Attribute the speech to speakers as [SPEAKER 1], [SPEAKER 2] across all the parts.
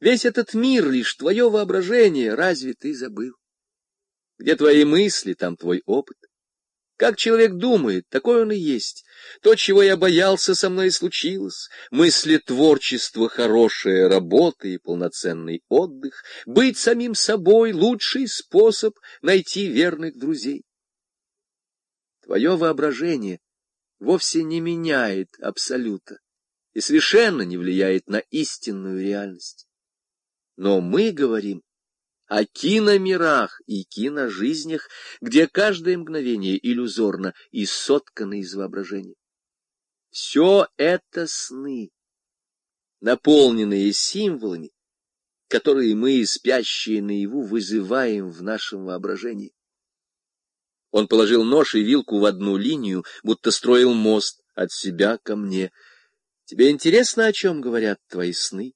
[SPEAKER 1] Весь этот мир — лишь твое воображение, разве ты забыл? Где твои мысли, там твой опыт. Как человек думает, такой он и есть. То, чего я боялся, со мной и случилось. Мысли творчества, хорошая работа и полноценный отдых. Быть самим собой — лучший способ найти верных друзей. Твое воображение вовсе не меняет абсолюта и совершенно не влияет на истинную реальность. Но мы говорим о киномирах и киножизнях, где каждое мгновение иллюзорно и соткано из воображения. Все это сны, наполненные символами, которые мы, спящие наяву, вызываем в нашем воображении. Он положил нож и вилку в одну линию, будто строил мост от себя ко мне. Тебе интересно, о чем говорят твои сны?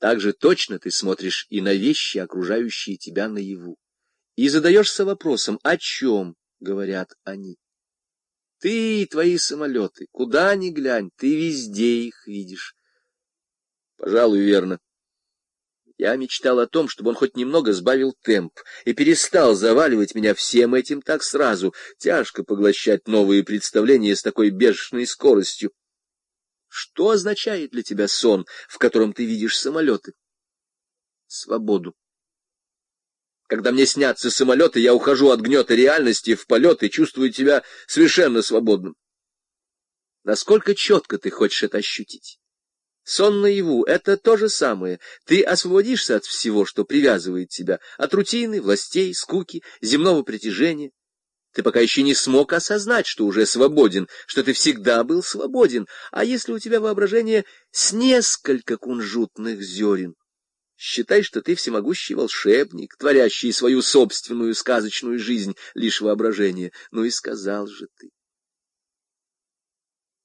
[SPEAKER 1] Так же точно ты смотришь и на вещи, окружающие тебя наяву, и задаешься вопросом, о чем говорят они. Ты и твои самолеты, куда ни глянь, ты везде их видишь. Пожалуй, верно. Я мечтал о том, чтобы он хоть немного сбавил темп и перестал заваливать меня всем этим так сразу. Тяжко поглощать новые представления с такой бешеной скоростью. Что означает для тебя сон, в котором ты видишь самолеты? Свободу. Когда мне снятся самолеты, я ухожу от гнета реальности в полет и чувствую тебя совершенно свободным. Насколько четко ты хочешь это ощутить? Сон наяву — это то же самое. Ты освободишься от всего, что привязывает тебя, от рутины, властей, скуки, земного притяжения. Ты пока еще не смог осознать, что уже свободен, что ты всегда был свободен. А если у тебя воображение с несколько кунжутных зерен? Считай, что ты всемогущий волшебник, творящий свою собственную сказочную жизнь, лишь воображение. Ну и сказал же ты.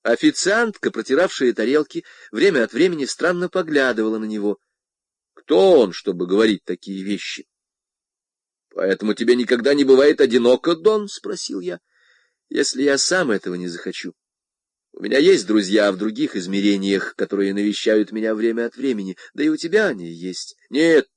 [SPEAKER 1] Официантка, протиравшая тарелки, время от времени странно поглядывала на него. Кто он, чтобы говорить такие вещи? Поэтому тебе никогда не бывает одиноко, Дон? — спросил я. — Если я сам этого не захочу. У меня есть друзья в других измерениях, которые навещают меня время от времени, да и у тебя они есть. Нет,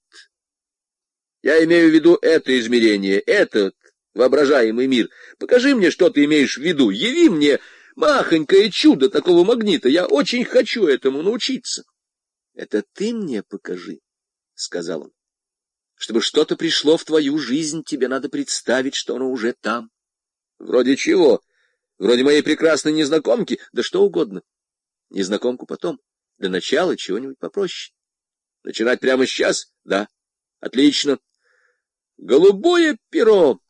[SPEAKER 1] я имею в виду это измерение, этот воображаемый мир. Покажи мне, что ты имеешь в виду. Яви мне махонькое чудо такого магнита. Я очень хочу этому научиться. — Это ты мне покажи, — сказал он. Чтобы что-то пришло в твою жизнь, тебе надо представить, что оно уже там. Вроде чего? Вроде моей прекрасной незнакомки? Да что угодно. Незнакомку потом. Для начала чего-нибудь попроще. Начинать прямо сейчас? Да. Отлично. Голубое перо.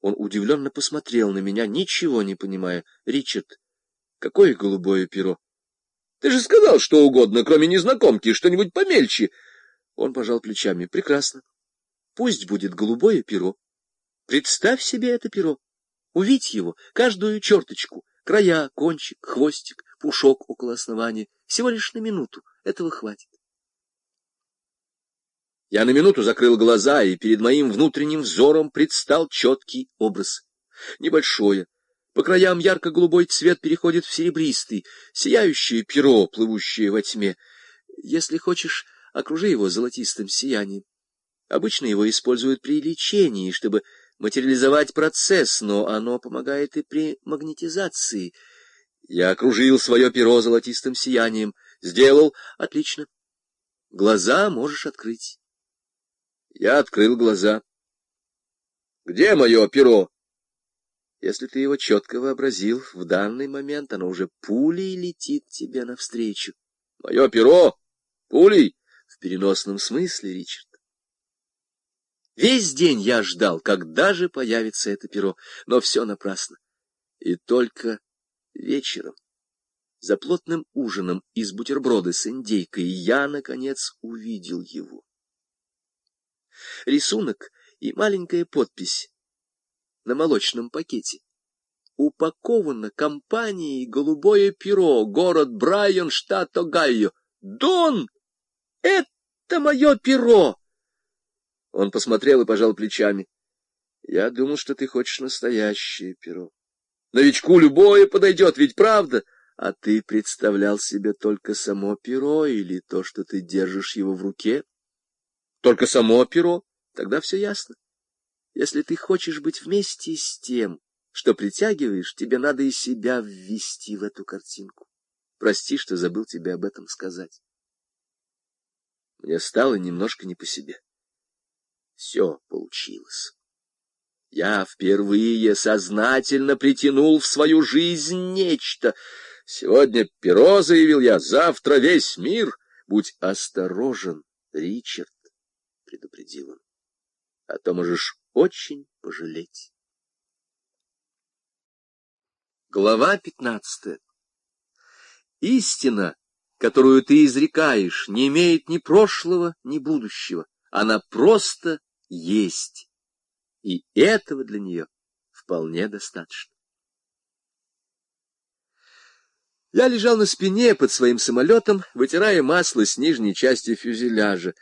[SPEAKER 1] Он удивленно посмотрел на меня, ничего не понимая. Ричард, какое голубое перо? Ты же сказал что угодно, кроме незнакомки, что-нибудь помельче. Он пожал плечами. Прекрасно. Пусть будет голубое перо. Представь себе это перо. Увидь его, каждую черточку, края, кончик, хвостик, пушок около основания. Всего лишь на минуту. Этого хватит. Я на минуту закрыл глаза, и перед моим внутренним взором предстал четкий образ. Небольшое, по краям ярко-голубой цвет переходит в серебристый, сияющее перо, плывущее во тьме. Если хочешь, окружи его золотистым сиянием. Обычно его используют при лечении, чтобы материализовать процесс, но оно помогает и при магнетизации. Я окружил свое перо золотистым сиянием. Сделал. Отлично. Глаза можешь открыть. Я открыл глаза. Где мое перо? Если ты его четко вообразил, в данный момент оно уже пулей летит тебе навстречу. Мое перо? Пулей? В переносном смысле, Ричард. Весь день я ждал, когда же появится это перо, но все напрасно. И только вечером, за плотным ужином из бутерброда с индейкой, я, наконец, увидел его. Рисунок и маленькая подпись на молочном пакете. Упаковано компанией «Голубое перо», город Брайан, штат Огайо. Дон! Это мое перо! Он посмотрел и пожал плечами. Я думал, что ты хочешь настоящее перо. Новичку любое подойдет, ведь правда? А ты представлял себе только само перо или то, что ты держишь его в руке? Только само перо? Тогда все ясно. Если ты хочешь быть вместе с тем, что притягиваешь, тебе надо и себя ввести в эту картинку. Прости, что забыл тебе об этом сказать. Мне стало немножко не по себе. Все получилось. Я впервые сознательно притянул в свою жизнь нечто. Сегодня перо, заявил я, завтра весь мир. Будь осторожен, Ричард, предупредил он. А то можешь очень пожалеть. Глава пятнадцатая. Истина, которую ты изрекаешь, не имеет ни прошлого, ни будущего. Она просто есть. И этого для нее вполне достаточно. Я лежал на спине под своим самолетом, вытирая масло с нижней части фюзеляжа.